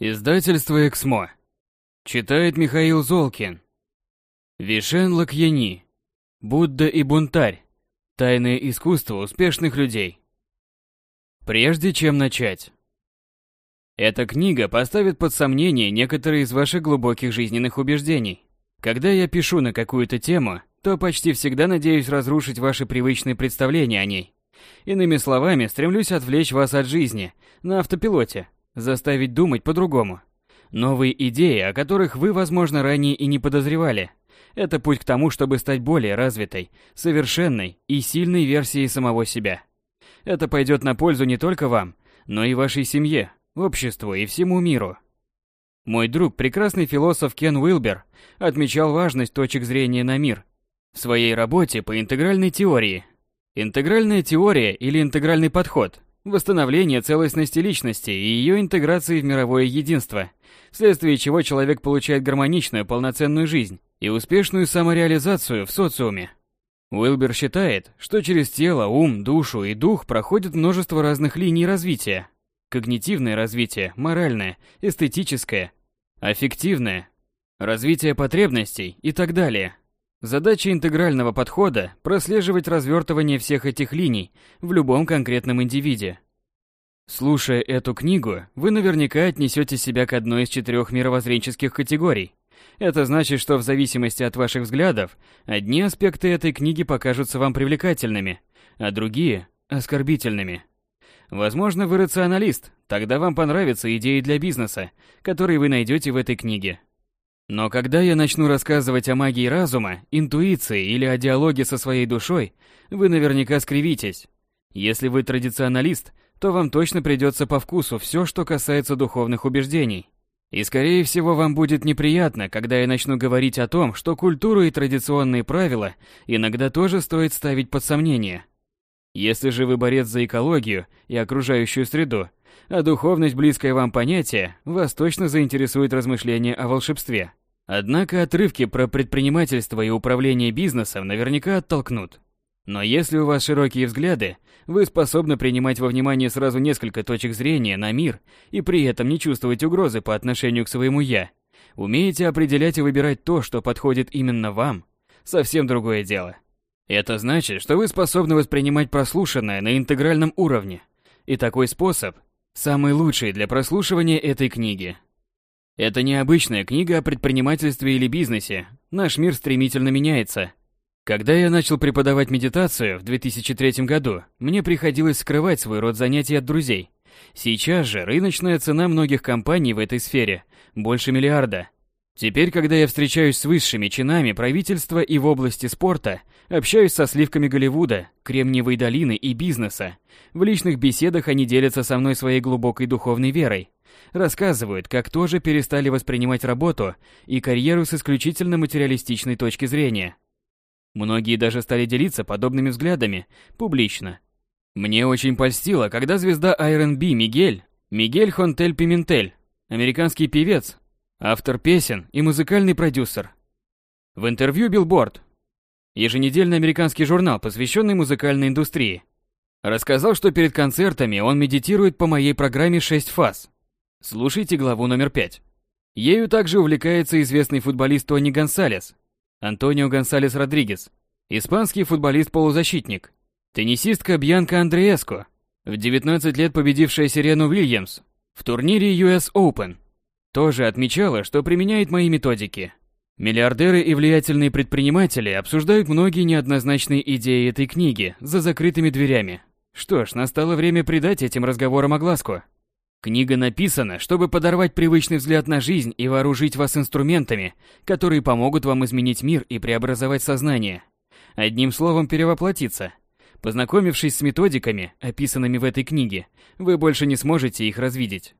Издательство «Эксмо». Читает Михаил Золкин. Вишен Лакьяни. Будда и бунтарь. Тайное искусство успешных людей. Прежде чем начать. Эта книга поставит под сомнение некоторые из ваших глубоких жизненных убеждений. Когда я пишу на какую-то тему, то почти всегда надеюсь разрушить ваши привычные представления о ней. Иными словами, стремлюсь отвлечь вас от жизни, на автопилоте – заставить думать по-другому. Новые идеи, о которых вы, возможно, ранее и не подозревали. Это путь к тому, чтобы стать более развитой, совершенной и сильной версией самого себя. Это пойдет на пользу не только вам, но и вашей семье, обществу и всему миру. Мой друг, прекрасный философ Кен Уилбер, отмечал важность точек зрения на мир в своей работе по интегральной теории. Интегральная теория или интегральный подход – восстановление целостности личности и ее интеграции в мировое единство, вследствие чего человек получает гармоничную полноценную жизнь и успешную самореализацию в социуме. Уилбер считает, что через тело, ум, душу и дух проходит множество разных линий развития. Когнитивное развитие, моральное, эстетическое, аффективное, развитие потребностей и так далее. Задача интегрального подхода – прослеживать развертывание всех этих линий в любом конкретном индивиде. Слушая эту книгу, вы наверняка отнесете себя к одной из четырех мировоззренческих категорий. Это значит, что в зависимости от ваших взглядов, одни аспекты этой книги покажутся вам привлекательными, а другие – оскорбительными. Возможно, вы рационалист, тогда вам понравятся идеи для бизнеса, которые вы найдете в этой книге. Но когда я начну рассказывать о магии разума, интуиции или о диалоге со своей душой, вы наверняка скривитесь. Если вы традиционалист, то вам точно придется по вкусу все, что касается духовных убеждений. И скорее всего вам будет неприятно, когда я начну говорить о том, что культуру и традиционные правила иногда тоже стоит ставить под сомнение. Если же вы борец за экологию и окружающую среду, а духовность близкое вам понятие, вас точно заинтересует размышление о волшебстве – Однако отрывки про предпринимательство и управление бизнесом наверняка оттолкнут. Но если у вас широкие взгляды, вы способны принимать во внимание сразу несколько точек зрения на мир и при этом не чувствовать угрозы по отношению к своему «я». Умеете определять и выбирать то, что подходит именно вам, совсем другое дело. Это значит, что вы способны воспринимать прослушанное на интегральном уровне. И такой способ – самый лучший для прослушивания этой книги. Это необычная книга о предпринимательстве или бизнесе. Наш мир стремительно меняется. Когда я начал преподавать медитацию в 2003 году, мне приходилось скрывать свой род занятий от друзей. Сейчас же рыночная цена многих компаний в этой сфере – больше миллиарда. Теперь, когда я встречаюсь с высшими чинами правительства и в области спорта, общаюсь со сливками Голливуда, Кремниевой долины и бизнеса, в личных беседах они делятся со мной своей глубокой духовной верой – Рассказывают, как тоже перестали воспринимать работу и карьеру с исключительно материалистичной точки зрения. Многие даже стали делиться подобными взглядами публично. Мне очень польстило, когда звезда R&B Мигель, Мигель Хонтель Пиментель, американский певец, автор песен и музыкальный продюсер. В интервью Billboard, еженедельный американский журнал, посвященный музыкальной индустрии, рассказал, что перед концертами он медитирует по моей программе «6 фаз», Слушайте главу номер пять. Ею также увлекается известный футболист Тони Гонсалес, Антонио Гонсалес Родригес, испанский футболист-полузащитник, теннисистка Бьянка Андрееско, в 19 лет победившая Сирену Уильямс в турнире US Open. Тоже отмечала, что применяет мои методики. Миллиардеры и влиятельные предприниматели обсуждают многие неоднозначные идеи этой книги за закрытыми дверями. Что ж, настало время придать этим разговорам огласку. Книга написана, чтобы подорвать привычный взгляд на жизнь и вооружить вас инструментами, которые помогут вам изменить мир и преобразовать сознание. Одним словом, перевоплотиться. Познакомившись с методиками, описанными в этой книге, вы больше не сможете их развидеть.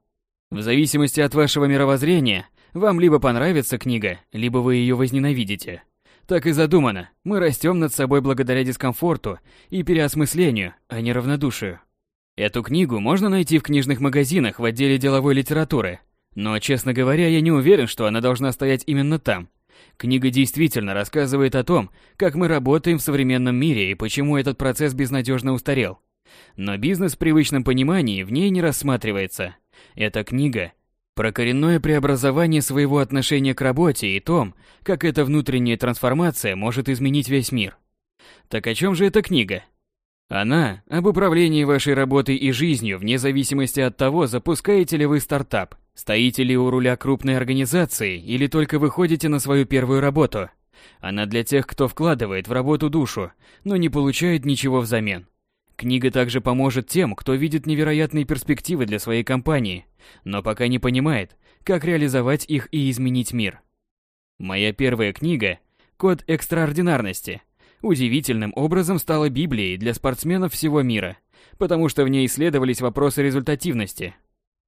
В зависимости от вашего мировоззрения, вам либо понравится книга, либо вы ее возненавидите. Так и задумано, мы растем над собой благодаря дискомфорту и переосмыслению, а не равнодушию. Эту книгу можно найти в книжных магазинах в отделе деловой литературы, но, честно говоря, я не уверен, что она должна стоять именно там. Книга действительно рассказывает о том, как мы работаем в современном мире и почему этот процесс безнадежно устарел. Но бизнес в привычном понимании в ней не рассматривается. Эта книга про коренное преобразование своего отношения к работе и том, как эта внутренняя трансформация может изменить весь мир. Так о чем же эта книга? Она об управлении вашей работой и жизнью вне зависимости от того, запускаете ли вы стартап, стоите ли у руля крупной организации или только выходите на свою первую работу. Она для тех, кто вкладывает в работу душу, но не получает ничего взамен. Книга также поможет тем, кто видит невероятные перспективы для своей компании, но пока не понимает, как реализовать их и изменить мир. Моя первая книга «Код экстраординарности» удивительным образом стала Библией для спортсменов всего мира, потому что в ней исследовались вопросы результативности.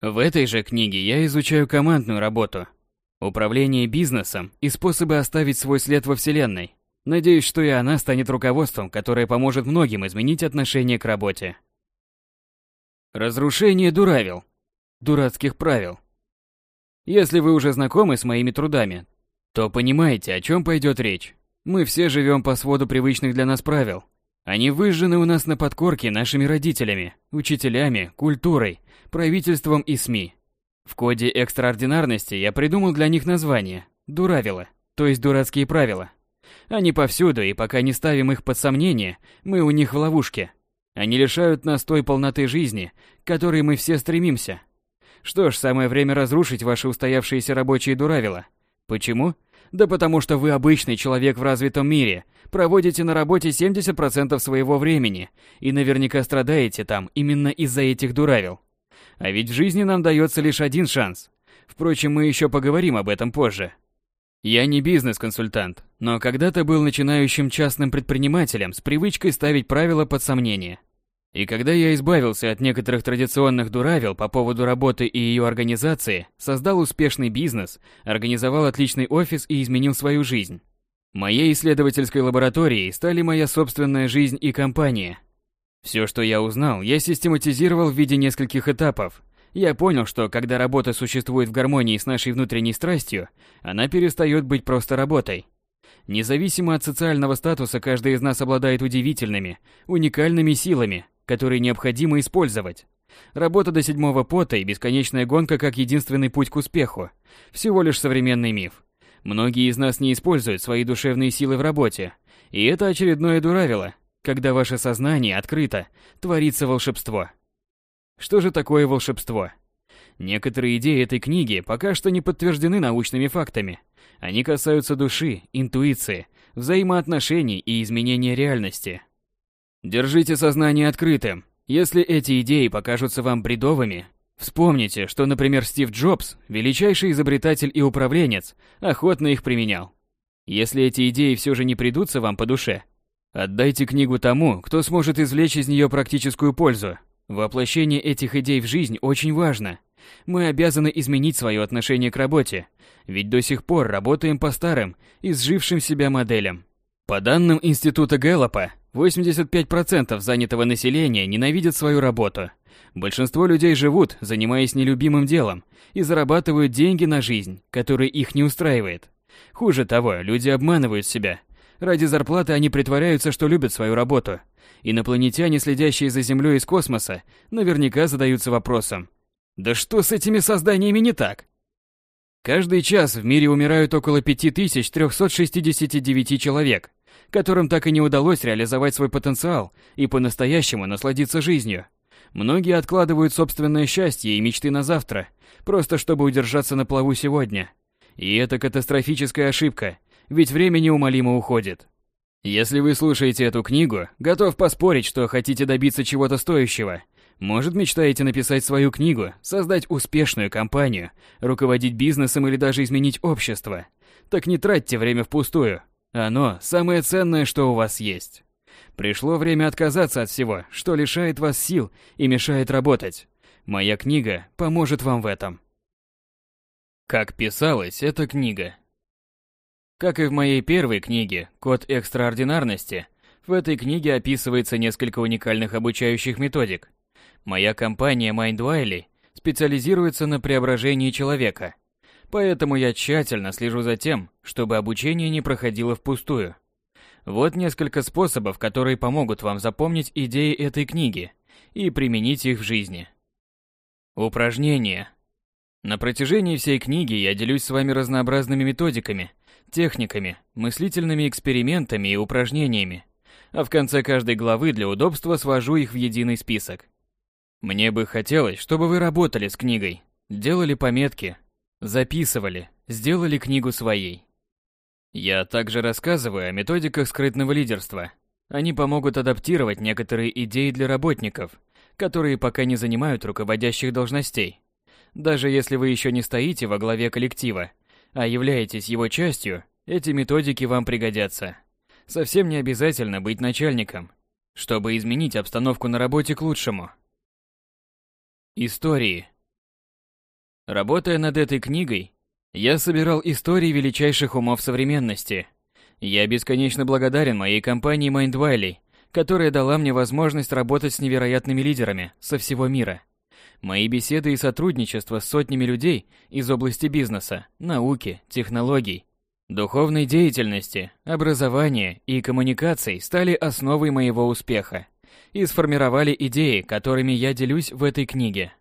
В этой же книге я изучаю командную работу, управление бизнесом и способы оставить свой след во Вселенной. Надеюсь, что и она станет руководством, которое поможет многим изменить отношение к работе. Разрушение дуравил. Дурацких правил. Если вы уже знакомы с моими трудами, то понимаете, о чем пойдет речь. Мы все живем по своду привычных для нас правил. Они выжжены у нас на подкорке нашими родителями, учителями, культурой, правительством и СМИ. В коде экстраординарности я придумал для них название «дуравила», то есть «дурацкие правила». Они повсюду, и пока не ставим их под сомнение, мы у них в ловушке. Они лишают нас той полноты жизни, к которой мы все стремимся. Что ж, самое время разрушить ваши устоявшиеся рабочие дуравила. Почему? Почему? Да потому что вы обычный человек в развитом мире, проводите на работе 70% своего времени и наверняка страдаете там именно из-за этих дуравил. А ведь в жизни нам дается лишь один шанс. Впрочем, мы еще поговорим об этом позже. Я не бизнес-консультант, но когда-то был начинающим частным предпринимателем с привычкой ставить правила под сомнение – и когда я избавился от некоторых традиционных дуравил по поводу работы и ее организации, создал успешный бизнес, организовал отличный офис и изменил свою жизнь. Моей исследовательской лабораторией стали моя собственная жизнь и компания. Все, что я узнал, я систематизировал в виде нескольких этапов. Я понял, что когда работа существует в гармонии с нашей внутренней страстью, она перестает быть просто работой. Независимо от социального статуса, каждый из нас обладает удивительными, уникальными силами – который необходимо использовать. Работа до седьмого пота и бесконечная гонка как единственный путь к успеху – всего лишь современный миф. Многие из нас не используют свои душевные силы в работе, и это очередное дуравило, когда ваше сознание открыто, творится волшебство. Что же такое волшебство? Некоторые идеи этой книги пока что не подтверждены научными фактами. Они касаются души, интуиции, взаимоотношений и изменения реальности – Держите сознание открытым. Если эти идеи покажутся вам бредовыми, вспомните, что, например, Стив Джобс, величайший изобретатель и управленец, охотно их применял. Если эти идеи все же не придутся вам по душе, отдайте книгу тому, кто сможет извлечь из нее практическую пользу. Воплощение этих идей в жизнь очень важно. Мы обязаны изменить свое отношение к работе, ведь до сих пор работаем по старым, изжившим себя моделям. По данным Института Гэллопа, 85% занятого населения ненавидят свою работу. Большинство людей живут, занимаясь нелюбимым делом, и зарабатывают деньги на жизнь, которая их не устраивает. Хуже того, люди обманывают себя. Ради зарплаты они притворяются, что любят свою работу. Инопланетяне, следящие за Землей из космоса, наверняка задаются вопросом. Да что с этими созданиями не так? Каждый час в мире умирают около 5369 человек, которым так и не удалось реализовать свой потенциал и по-настоящему насладиться жизнью. Многие откладывают собственное счастье и мечты на завтра, просто чтобы удержаться на плаву сегодня. И это катастрофическая ошибка, ведь время неумолимо уходит. Если вы слушаете эту книгу, готов поспорить, что хотите добиться чего-то стоящего. Может, мечтаете написать свою книгу, создать успешную компанию, руководить бизнесом или даже изменить общество. Так не тратьте время впустую. Оно – самое ценное, что у вас есть. Пришло время отказаться от всего, что лишает вас сил и мешает работать. Моя книга поможет вам в этом. Как писалась эта книга? Как и в моей первой книге «Код экстраординарности», в этой книге описывается несколько уникальных обучающих методик. Моя компания MindWiley специализируется на преображении человека – Поэтому я тщательно слежу за тем, чтобы обучение не проходило впустую. Вот несколько способов, которые помогут вам запомнить идеи этой книги и применить их в жизни. Упражнения. На протяжении всей книги я делюсь с вами разнообразными методиками, техниками, мыслительными экспериментами и упражнениями, а в конце каждой главы для удобства свожу их в единый список. Мне бы хотелось, чтобы вы работали с книгой, делали пометки, Записывали, сделали книгу своей. Я также рассказываю о методиках скрытного лидерства. Они помогут адаптировать некоторые идеи для работников, которые пока не занимают руководящих должностей. Даже если вы еще не стоите во главе коллектива, а являетесь его частью, эти методики вам пригодятся. Совсем не обязательно быть начальником, чтобы изменить обстановку на работе к лучшему. Истории, Работая над этой книгой, я собирал истории величайших умов современности. Я бесконечно благодарен моей компании Mindvalley, которая дала мне возможность работать с невероятными лидерами со всего мира. Мои беседы и сотрудничество с сотнями людей из области бизнеса, науки, технологий, духовной деятельности, образования и коммуникаций стали основой моего успеха и сформировали идеи, которыми я делюсь в этой книге.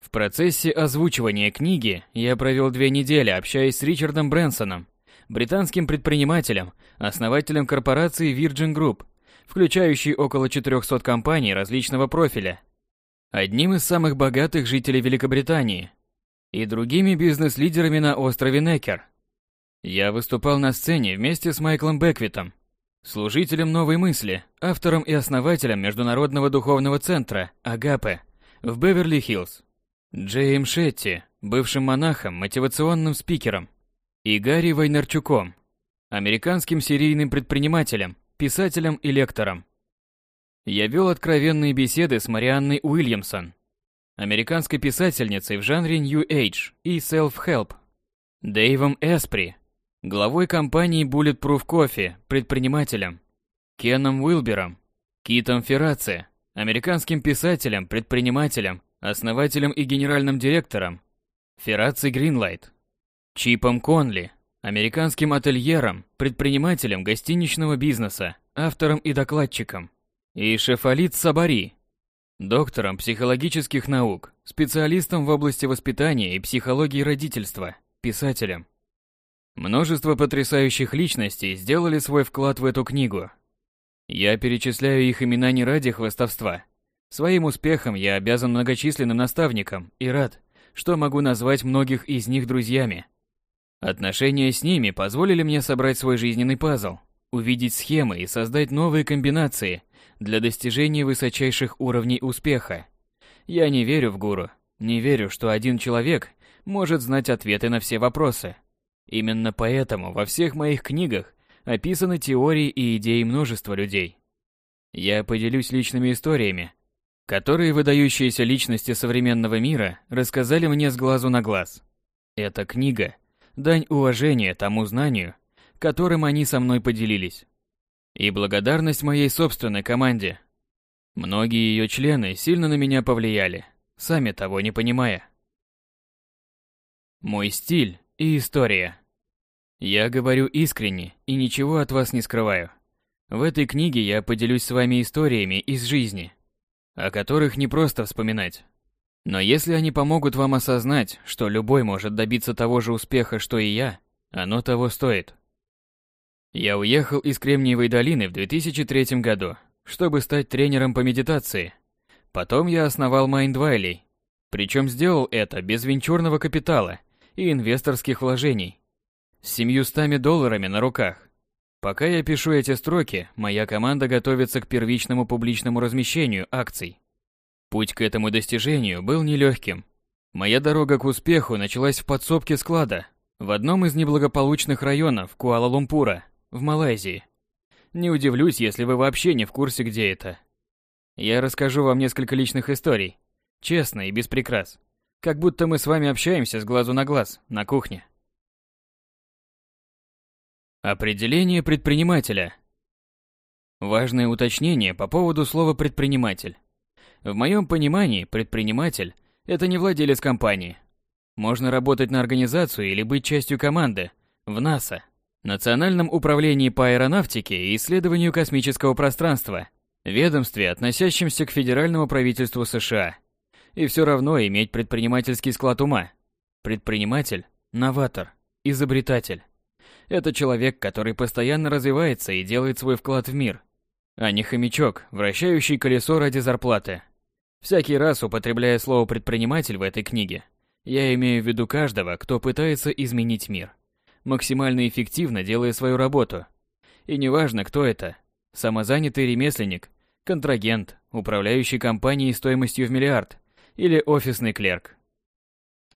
В процессе озвучивания книги я провел две недели, общаясь с Ричардом Брэнсоном, британским предпринимателем, основателем корпорации Virgin Group, включающей около 400 компаний различного профиля, одним из самых богатых жителей Великобритании, и другими бизнес-лидерами на острове Некер. Я выступал на сцене вместе с Майклом Беквитом, служителем новой мысли, автором и основателем Международного духовного центра «Агапе» в Беверли-Хиллз. Джейм Шетти, бывшим монахом, мотивационным спикером, и Гарри Вайнерчуком, американским серийным предпринимателем, писателем и лектором. Я вел откровенные беседы с Марианной Уильямсон, американской писательницей в жанре New Age и Self-Help, Дэйвом Эспри, главой компании Bulletproof Coffee, предпринимателем, Кеном Уилбером, Китом Ферраци, американским писателем, предпринимателем основателем и генеральным директором Фераци Гринлайт, Чипом Конли, американским ательером, предпринимателем гостиничного бизнеса, автором и докладчиком, и Шефалит Сабари, доктором психологических наук, специалистом в области воспитания и психологии родительства, писателем. Множество потрясающих личностей сделали свой вклад в эту книгу. Я перечисляю их имена не ради хвастовства – Своим успехом я обязан многочисленным наставникам и рад, что могу назвать многих из них друзьями. Отношения с ними позволили мне собрать свой жизненный пазл, увидеть схемы и создать новые комбинации для достижения высочайших уровней успеха. Я не верю в гуру, не верю, что один человек может знать ответы на все вопросы. Именно поэтому во всех моих книгах описаны теории и идеи множества людей. Я поделюсь личными историями, которые выдающиеся личности современного мира рассказали мне с глазу на глаз. Эта книга – дань уважения тому знанию, которым они со мной поделились. И благодарность моей собственной команде. Многие ее члены сильно на меня повлияли, сами того не понимая. Мой стиль и история. Я говорю искренне и ничего от вас не скрываю. В этой книге я поделюсь с вами историями из жизни – о которых не просто вспоминать. Но если они помогут вам осознать, что любой может добиться того же успеха, что и я, оно того стоит. Я уехал из Кремниевой долины в 2003 году, чтобы стать тренером по медитации. Потом я основал Майндвайли, причем сделал это без венчурного капитала и инвесторских вложений, с 700 долларами на руках. Пока я пишу эти строки, моя команда готовится к первичному публичному размещению акций. Путь к этому достижению был нелегким. Моя дорога к успеху началась в подсобке склада в одном из неблагополучных районов Куала-Лумпура, в Малайзии. Не удивлюсь, если вы вообще не в курсе, где это. Я расскажу вам несколько личных историй, честно и без прикрас, как будто мы с вами общаемся с глазу на глаз на кухне. Определение предпринимателя. Важное уточнение по поводу слова «предприниматель». В моем понимании предприниматель – это не владелец компании. Можно работать на организацию или быть частью команды в НАСА, Национальном управлении по аэронавтике и исследованию космического пространства, ведомстве, относящемся к федеральному правительству США. И все равно иметь предпринимательский склад ума. Предприниматель – новатор, изобретатель. Это человек, который постоянно развивается и делает свой вклад в мир, а не хомячок, вращающий колесо ради зарплаты. Всякий раз, употребляя слово «предприниматель» в этой книге, я имею в виду каждого, кто пытается изменить мир, максимально эффективно делая свою работу. И неважно, кто это – самозанятый ремесленник, контрагент, управляющий компанией стоимостью в миллиард или офисный клерк –